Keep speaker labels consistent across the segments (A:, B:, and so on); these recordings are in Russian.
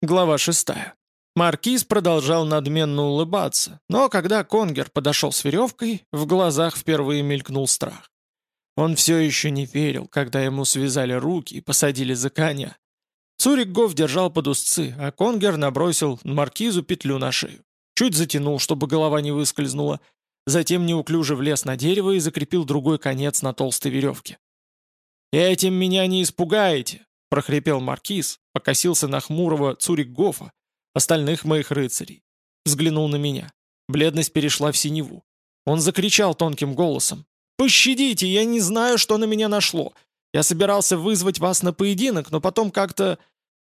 A: Глава 6. Маркиз продолжал надменно улыбаться, но когда Конгер подошел с веревкой, в глазах впервые мелькнул страх. Он все еще не верил, когда ему связали руки и посадили за коня. Цурик Гоф держал под узцы, а Конгер набросил Маркизу петлю на шею. Чуть затянул, чтобы голова не выскользнула, затем неуклюже влез на дерево и закрепил другой конец на толстой веревке. «Этим меня не испугаете!» — прохрипел Маркиз, покосился на хмурого Цурик Гофа, остальных моих рыцарей. Взглянул на меня. Бледность перешла в синеву. Он закричал тонким голосом. «Пощадите, я не знаю, что на меня нашло. Я собирался вызвать вас на поединок, но потом как-то...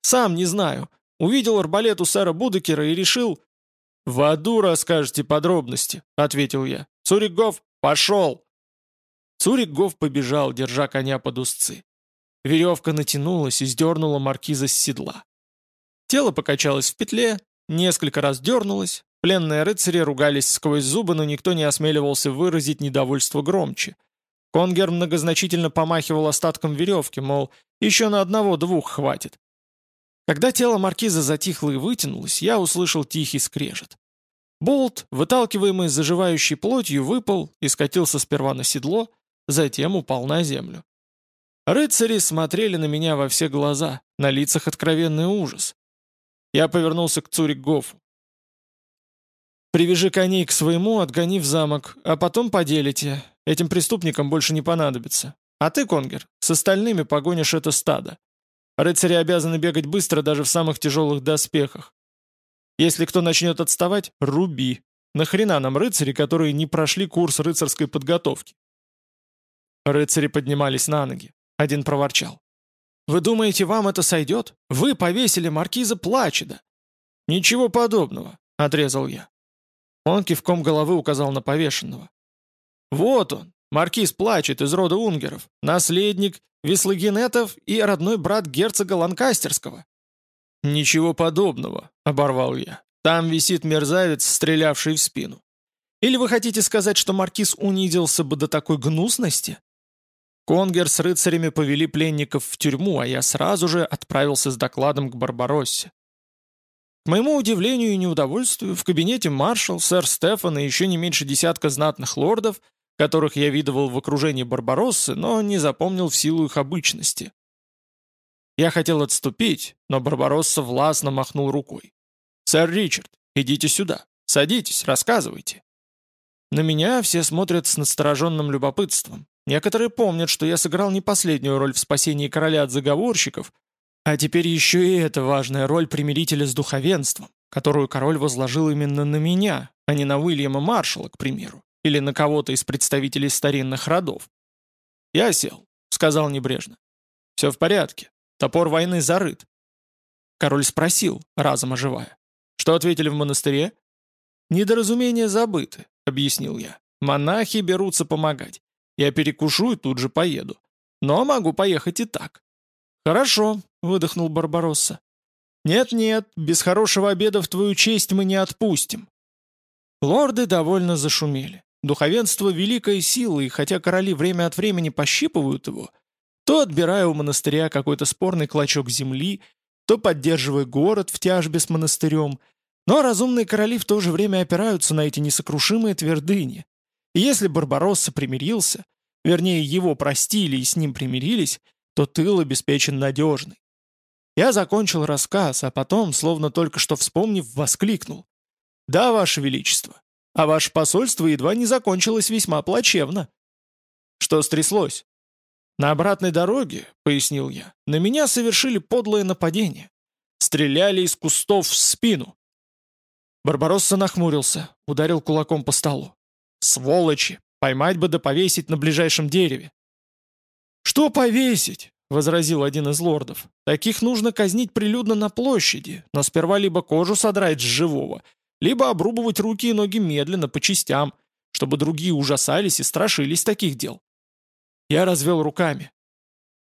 A: Сам не знаю. Увидел арбалет у сэра Будекера и решил...» «В аду расскажете подробности», — ответил я. «Цурикгов, пошел!» Цурикгов побежал, держа коня под узцы. Веревка натянулась и сдернула маркиза с седла. Тело покачалось в петле, несколько раз дернулось, пленные рыцари ругались сквозь зубы, но никто не осмеливался выразить недовольство громче. Конгер многозначительно помахивал остатком веревки, мол, еще на одного-двух хватит. Когда тело маркиза затихло и вытянулось, я услышал тихий скрежет. Болт, выталкиваемый заживающей плотью, выпал и скатился сперва на седло, затем упал на землю. Рыцари смотрели на меня во все глаза, на лицах откровенный ужас. Я повернулся к Цурик-Гофу. «Привяжи коней к своему, отгони в замок, а потом поделите. Этим преступникам больше не понадобится. А ты, Конгер, с остальными погонишь это стадо. Рыцари обязаны бегать быстро даже в самых тяжелых доспехах. Если кто начнет отставать, руби. Нахрена нам рыцари, которые не прошли курс рыцарской подготовки?» Рыцари поднимались на ноги. Один проворчал. «Вы думаете, вам это сойдет? Вы повесили маркиза Плачеда!» «Ничего подобного», — отрезал я. Он кивком головы указал на повешенного. «Вот он, маркиз Плачет из рода Унгеров, наследник Вислагенетов и родной брат герцога Ланкастерского». «Ничего подобного», — оборвал я. «Там висит мерзавец, стрелявший в спину. Или вы хотите сказать, что маркиз унизился бы до такой гнусности?» Конгер с рыцарями повели пленников в тюрьму, а я сразу же отправился с докладом к Барбароссе. К моему удивлению и неудовольствию, в кабинете маршал, сэр Стефан и еще не меньше десятка знатных лордов, которых я видывал в окружении Барбароссы, но не запомнил в силу их обычности. Я хотел отступить, но Барбаросса властно махнул рукой. «Сэр Ричард, идите сюда, садитесь, рассказывайте». На меня все смотрят с настороженным любопытством. Некоторые помнят, что я сыграл не последнюю роль в спасении короля от заговорщиков, а теперь еще и эта важная роль примирителя с духовенством, которую король возложил именно на меня, а не на Уильяма Маршалла, к примеру, или на кого-то из представителей старинных родов. «Я сел», — сказал небрежно. «Все в порядке. Топор войны зарыт». Король спросил, разом оживая. «Что ответили в монастыре?» «Недоразумения забыты», — объяснил я. «Монахи берутся помогать. Я перекушу и тут же поеду. Но могу поехать и так». «Хорошо», — выдохнул Барбаросса. «Нет-нет, без хорошего обеда в твою честь мы не отпустим». Лорды довольно зашумели. Духовенство — великая сила, и хотя короли время от времени пощипывают его, то отбирая у монастыря какой-то спорный клочок земли, то поддерживая город в тяжбе с монастырем, но разумные короли в то же время опираются на эти несокрушимые твердыни. И если Барбаросса примирился, вернее, его простили и с ним примирились, то тыл обеспечен надежный. Я закончил рассказ, а потом, словно только что вспомнив, воскликнул. «Да, Ваше Величество, а ваше посольство едва не закончилось весьма плачевно». «Что стряслось?» «На обратной дороге», — пояснил я, — «на меня совершили подлое нападение. Стреляли из кустов в спину». Барбаросса нахмурился, ударил кулаком по столу. «Сволочи! Поймать бы да повесить на ближайшем дереве!» «Что повесить?» — возразил один из лордов. «Таких нужно казнить прилюдно на площади, но сперва либо кожу содрать с живого, либо обрубывать руки и ноги медленно, по частям, чтобы другие ужасались и страшились таких дел». Я развел руками.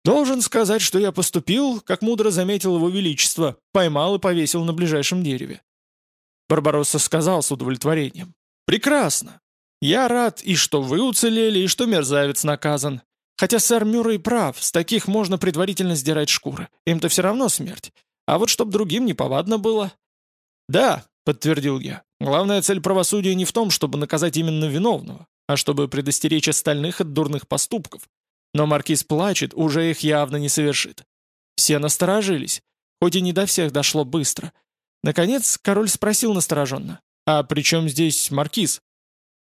A: «Должен сказать, что я поступил, как мудро заметил его величество, поймал и повесил на ближайшем дереве». Барбаросса сказал с удовлетворением. «Прекрасно. Я рад и что вы уцелели, и что мерзавец наказан. Хотя сэр Мюррей прав, с таких можно предварительно сдирать шкуры. Им-то все равно смерть. А вот чтоб другим неповадно было. Да, подтвердил я. Главная цель правосудия не в том, чтобы наказать именно виновного, а чтобы предостеречь остальных от дурных поступков. Но маркиз плачет, уже их явно не совершит. Все насторожились, хоть и не до всех дошло быстро. Наконец король спросил настороженно, «А при чем здесь маркиз?»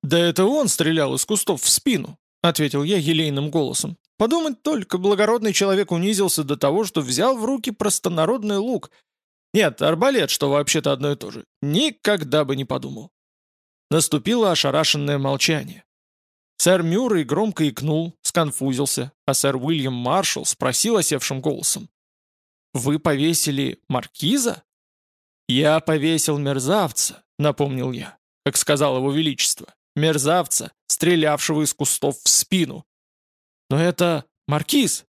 A: «Да это он стрелял из кустов в спину», — ответил я елейным голосом. «Подумать только, благородный человек унизился до того, что взял в руки простонародный лук. Нет, арбалет, что вообще-то одно и то же. Никогда бы не подумал». Наступило ошарашенное молчание. Сэр Мюррей громко икнул, сконфузился, а сэр Уильям Маршалл спросил осевшим голосом. «Вы повесили маркиза?» «Я повесил мерзавца», — напомнил я, как сказал его величество. «Мерзавца, стрелявшего из кустов в спину». «Но это маркиз!»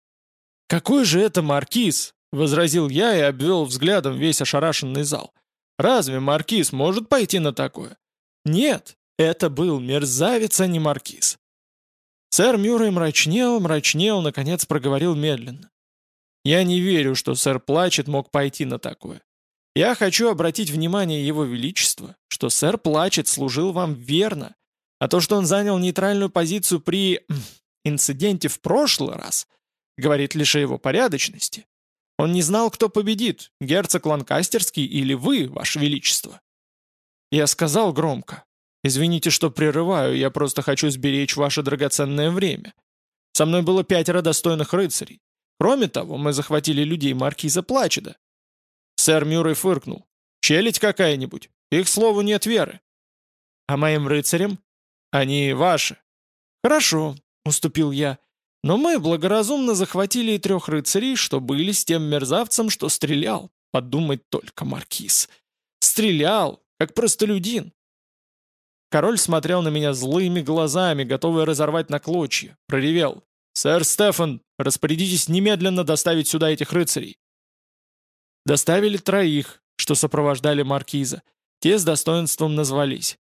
A: «Какой же это маркиз?» — возразил я и обвел взглядом весь ошарашенный зал. «Разве маркиз может пойти на такое?» «Нет, это был мерзавец, а не маркиз. Сэр Мюррей мрачнел, мрачнел, наконец проговорил медленно. «Я не верю, что сэр Плачет мог пойти на такое. Я хочу обратить внимание Его Величества, что сэр Плачет служил вам верно, а то, что он занял нейтральную позицию при инциденте в прошлый раз, говорит лишь о его порядочности. Он не знал, кто победит, герцог Ланкастерский или вы, ваше величество. Я сказал громко, Извините, что прерываю, я просто хочу сберечь ваше драгоценное время. Со мной было пятеро достойных рыцарей. Кроме того, мы захватили людей маркиза Плачеда. Сэр Мюррей фыркнул. Челядь какая-нибудь. Их слову нет веры. А моим рыцарям? Они ваши. Хорошо, уступил я. Но мы благоразумно захватили и трех рыцарей, что были с тем мерзавцем, что стрелял. Подумать только, маркиз. Стрелял, как простолюдин. Король смотрел на меня злыми глазами, готовый разорвать на клочья. Проревел. «Сэр Стефан, распорядитесь немедленно доставить сюда этих рыцарей». Доставили троих, что сопровождали маркиза. Те с достоинством назвались.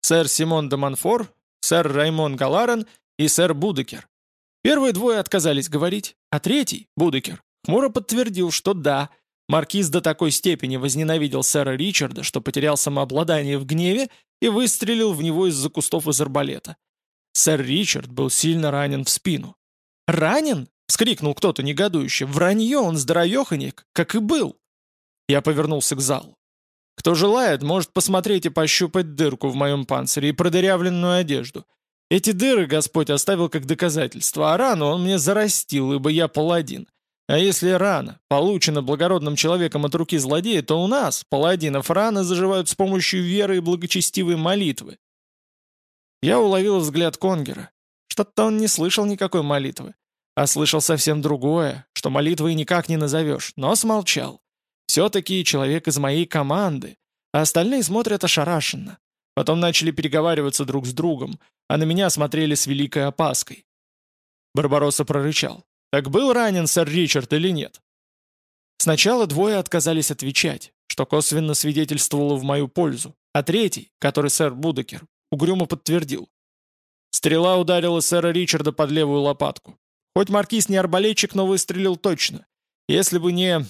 A: Сэр Симон де Монфор, сэр Раймон Галарен и сэр Будекер. Первые двое отказались говорить, а третий, Будекер, хмуро подтвердил, что да, маркиз до такой степени возненавидел сэра Ричарда, что потерял самообладание в гневе и выстрелил в него из-за кустов из арбалета. Сэр Ричард был сильно ранен в спину. «Ранен?» — вскрикнул кто-то негодующе. «Вранье, он здоровеханик, как и был!» Я повернулся к залу. «Кто желает, может посмотреть и пощупать дырку в моем панцире и продырявленную одежду. Эти дыры Господь оставил как доказательство, а рану он мне зарастил, ибо я паладин. А если рана получена благородным человеком от руки злодея, то у нас, паладинов, раны заживают с помощью веры и благочестивой молитвы. Я уловил взгляд Конгера. Что-то он не слышал никакой молитвы. А слышал совсем другое, что молитвой никак не назовешь, но смолчал. Все-таки человек из моей команды, а остальные смотрят ошарашенно. Потом начали переговариваться друг с другом, а на меня смотрели с великой опаской. Барбаросса прорычал. Так был ранен сэр Ричард или нет? Сначала двое отказались отвечать, что косвенно свидетельствовало в мою пользу, а третий, который сэр Будекер, угрюмо подтвердил. Стрела ударила сэра Ричарда под левую лопатку. Хоть маркиз не арбалетчик, но выстрелил точно. Если бы не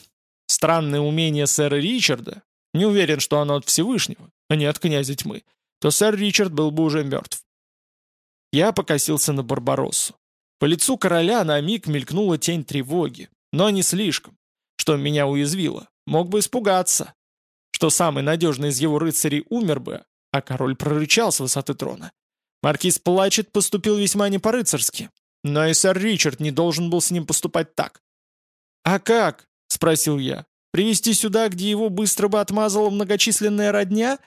A: странное умение сэра Ричарда, не уверен, что оно от Всевышнего, а не от князя тьмы, то сэр Ричард был бы уже мертв. Я покосился на Барбароссу. По лицу короля на миг мелькнула тень тревоги, но не слишком, что меня уязвило. Мог бы испугаться, что самый надежный из его рыцарей умер бы, а король прорычал с высоты трона. Маркиз плачет поступил весьма не по-рыцарски, но и сэр Ричард не должен был с ним поступать так. «А как?» — спросил я. «Привести сюда, где его быстро бы отмазала многочисленная родня?»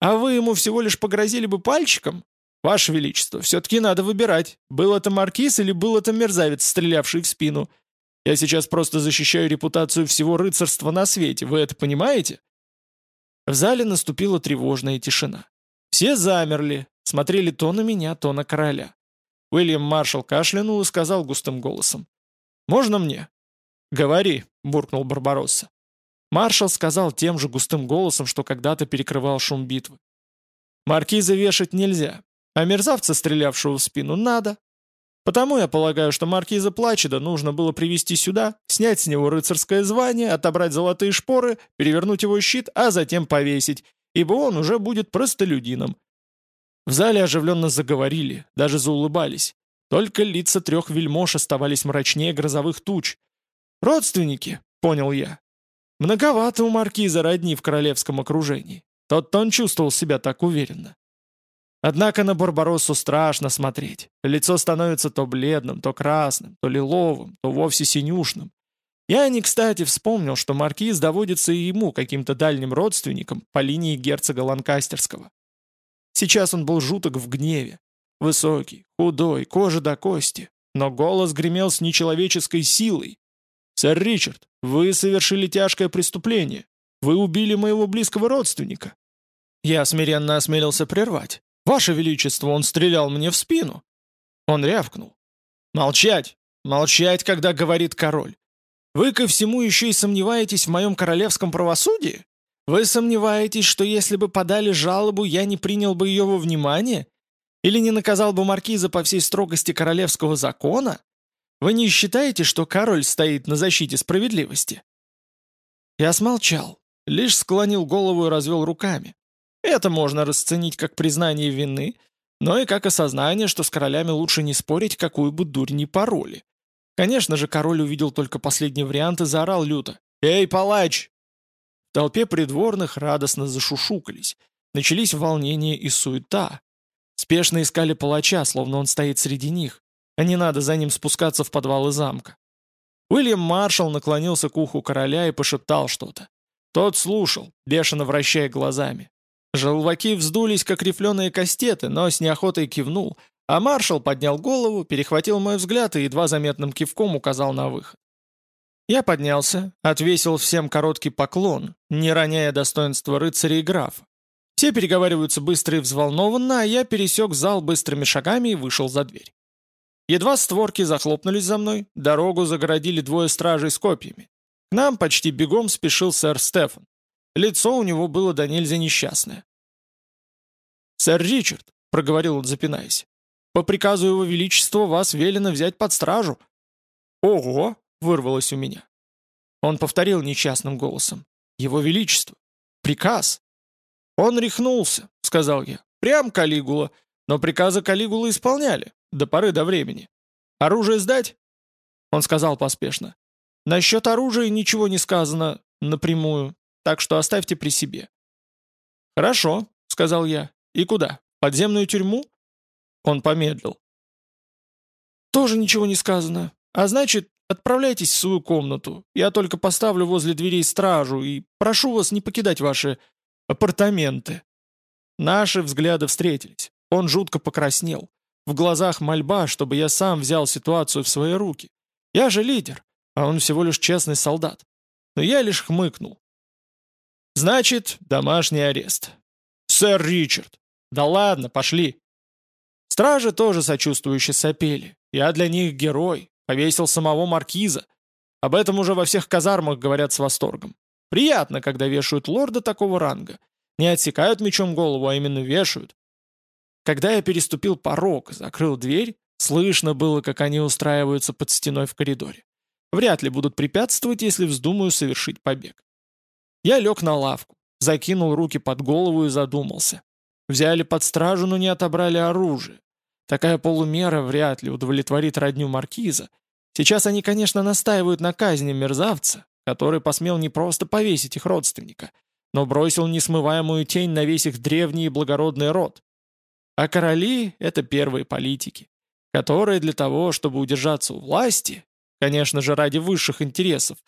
A: «А вы ему всего лишь погрозили бы пальчиком?» «Ваше Величество, все-таки надо выбирать, был это маркиз или был это мерзавец, стрелявший в спину. Я сейчас просто защищаю репутацию всего рыцарства на свете, вы это понимаете?» В зале наступила тревожная тишина. Все замерли, смотрели то на меня, то на короля. Уильям Маршал кашлянул и сказал густым голосом. «Можно мне?» «Говори», — буркнул Барбаросса. Маршал сказал тем же густым голосом, что когда-то перекрывал шум битвы. «Маркиза вешать нельзя. А мерзавца, стрелявшего в спину, надо. Потому я полагаю, что маркиза Плачеда нужно было привести сюда, снять с него рыцарское звание, отобрать золотые шпоры, перевернуть его щит, а затем повесить, ибо он уже будет простолюдином. В зале оживленно заговорили, даже заулыбались. Только лица трех вельмож оставались мрачнее грозовых туч. «Родственники», — понял я. Многовато у маркиза родни в королевском окружении. Тот-то он чувствовал себя так уверенно. Однако на Барбароссу страшно смотреть. Лицо становится то бледным, то красным, то лиловым, то вовсе синюшным. Я не кстати вспомнил, что маркиз доводится и ему каким-то дальним родственником по линии герцога Ланкастерского. Сейчас он был жуток в гневе. Высокий, худой, кожа до кости, но голос гремел с нечеловеческой силой. «Сэр Ричард, вы совершили тяжкое преступление. Вы убили моего близкого родственника». Я смиренно осмелился прервать. «Ваше Величество, он стрелял мне в спину!» Он рявкнул. «Молчать! Молчать, когда говорит король! Вы ко всему еще и сомневаетесь в моем королевском правосудии? Вы сомневаетесь, что если бы подали жалобу, я не принял бы ее во внимание? Или не наказал бы маркиза по всей строгости королевского закона? Вы не считаете, что король стоит на защите справедливости?» Я смолчал, лишь склонил голову и развел руками. Это можно расценить как признание вины, но и как осознание, что с королями лучше не спорить, какую бы дурь ни пороли. Конечно же, король увидел только последний вариант и заорал люто. «Эй, палач!» В толпе придворных радостно зашушукались. Начались волнения и суета. Спешно искали палача, словно он стоит среди них, а не надо за ним спускаться в подвалы замка. Уильям Маршалл наклонился к уху короля и пошептал что-то. Тот слушал, бешено вращая глазами. Желваки вздулись, как рифленые кастеты, но с неохотой кивнул, а маршал поднял голову, перехватил мой взгляд и едва заметным кивком указал на выход. Я поднялся, отвесил всем короткий поклон, не роняя достоинства рыцаря и графа. Все переговариваются быстро и взволнованно, а я пересек зал быстрыми шагами и вышел за дверь. Едва створки захлопнулись за мной, дорогу загородили двое стражей с копьями. К нам почти бегом спешил сэр Стефан. Лицо у него было до нельзя несчастное. «Сэр Ричард», — проговорил он, запинаясь, — «по приказу его величества вас велено взять под стражу». «Ого!» — вырвалось у меня. Он повторил несчастным голосом. «Его величество! Приказ!» «Он рехнулся», — сказал я. «Прям Калигула. Но приказы Калигулы исполняли. До поры до времени. Оружие сдать?» Он сказал поспешно. «Насчет оружия ничего не сказано напрямую так что оставьте при себе». «Хорошо», — сказал я. «И куда? Подземную тюрьму?» Он помедлил. «Тоже ничего не сказано. А значит, отправляйтесь в свою комнату. Я только поставлю возле дверей стражу и прошу вас не покидать ваши апартаменты». Наши взгляды встретились. Он жутко покраснел. В глазах мольба, чтобы я сам взял ситуацию в свои руки. Я же лидер, а он всего лишь честный солдат. Но я лишь хмыкнул. Значит, домашний арест. Сэр Ричард. Да ладно, пошли. Стражи тоже сочувствующе сопели. Я для них герой. Повесил самого маркиза. Об этом уже во всех казармах говорят с восторгом. Приятно, когда вешают лорда такого ранга. Не отсекают мечом голову, а именно вешают. Когда я переступил порог, закрыл дверь, слышно было, как они устраиваются под стеной в коридоре. Вряд ли будут препятствовать, если вздумаю совершить побег. Я лег на лавку, закинул руки под голову и задумался. Взяли под стражу, но не отобрали оружие. Такая полумера вряд ли удовлетворит родню маркиза. Сейчас они, конечно, настаивают на казни мерзавца, который посмел не просто повесить их родственника, но бросил несмываемую тень на весь их древний и благородный род. А короли — это первые политики, которые для того, чтобы удержаться у власти, конечно же, ради высших интересов,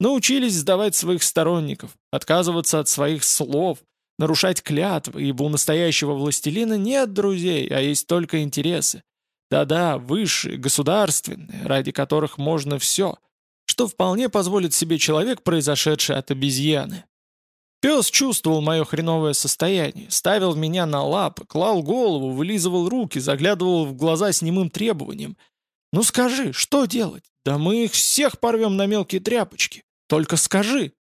A: Научились сдавать своих сторонников, отказываться от своих слов, нарушать клятвы, ибо у настоящего властелина нет друзей, а есть только интересы. Да-да, высшие, государственные, ради которых можно все, что вполне позволит себе человек, произошедший от обезьяны. Пес чувствовал мое хреновое состояние, ставил меня на лапы, клал голову, вылизывал руки, заглядывал в глаза с немым требованием. «Ну скажи, что делать? Да мы их всех порвем на мелкие тряпочки. Только скажи!»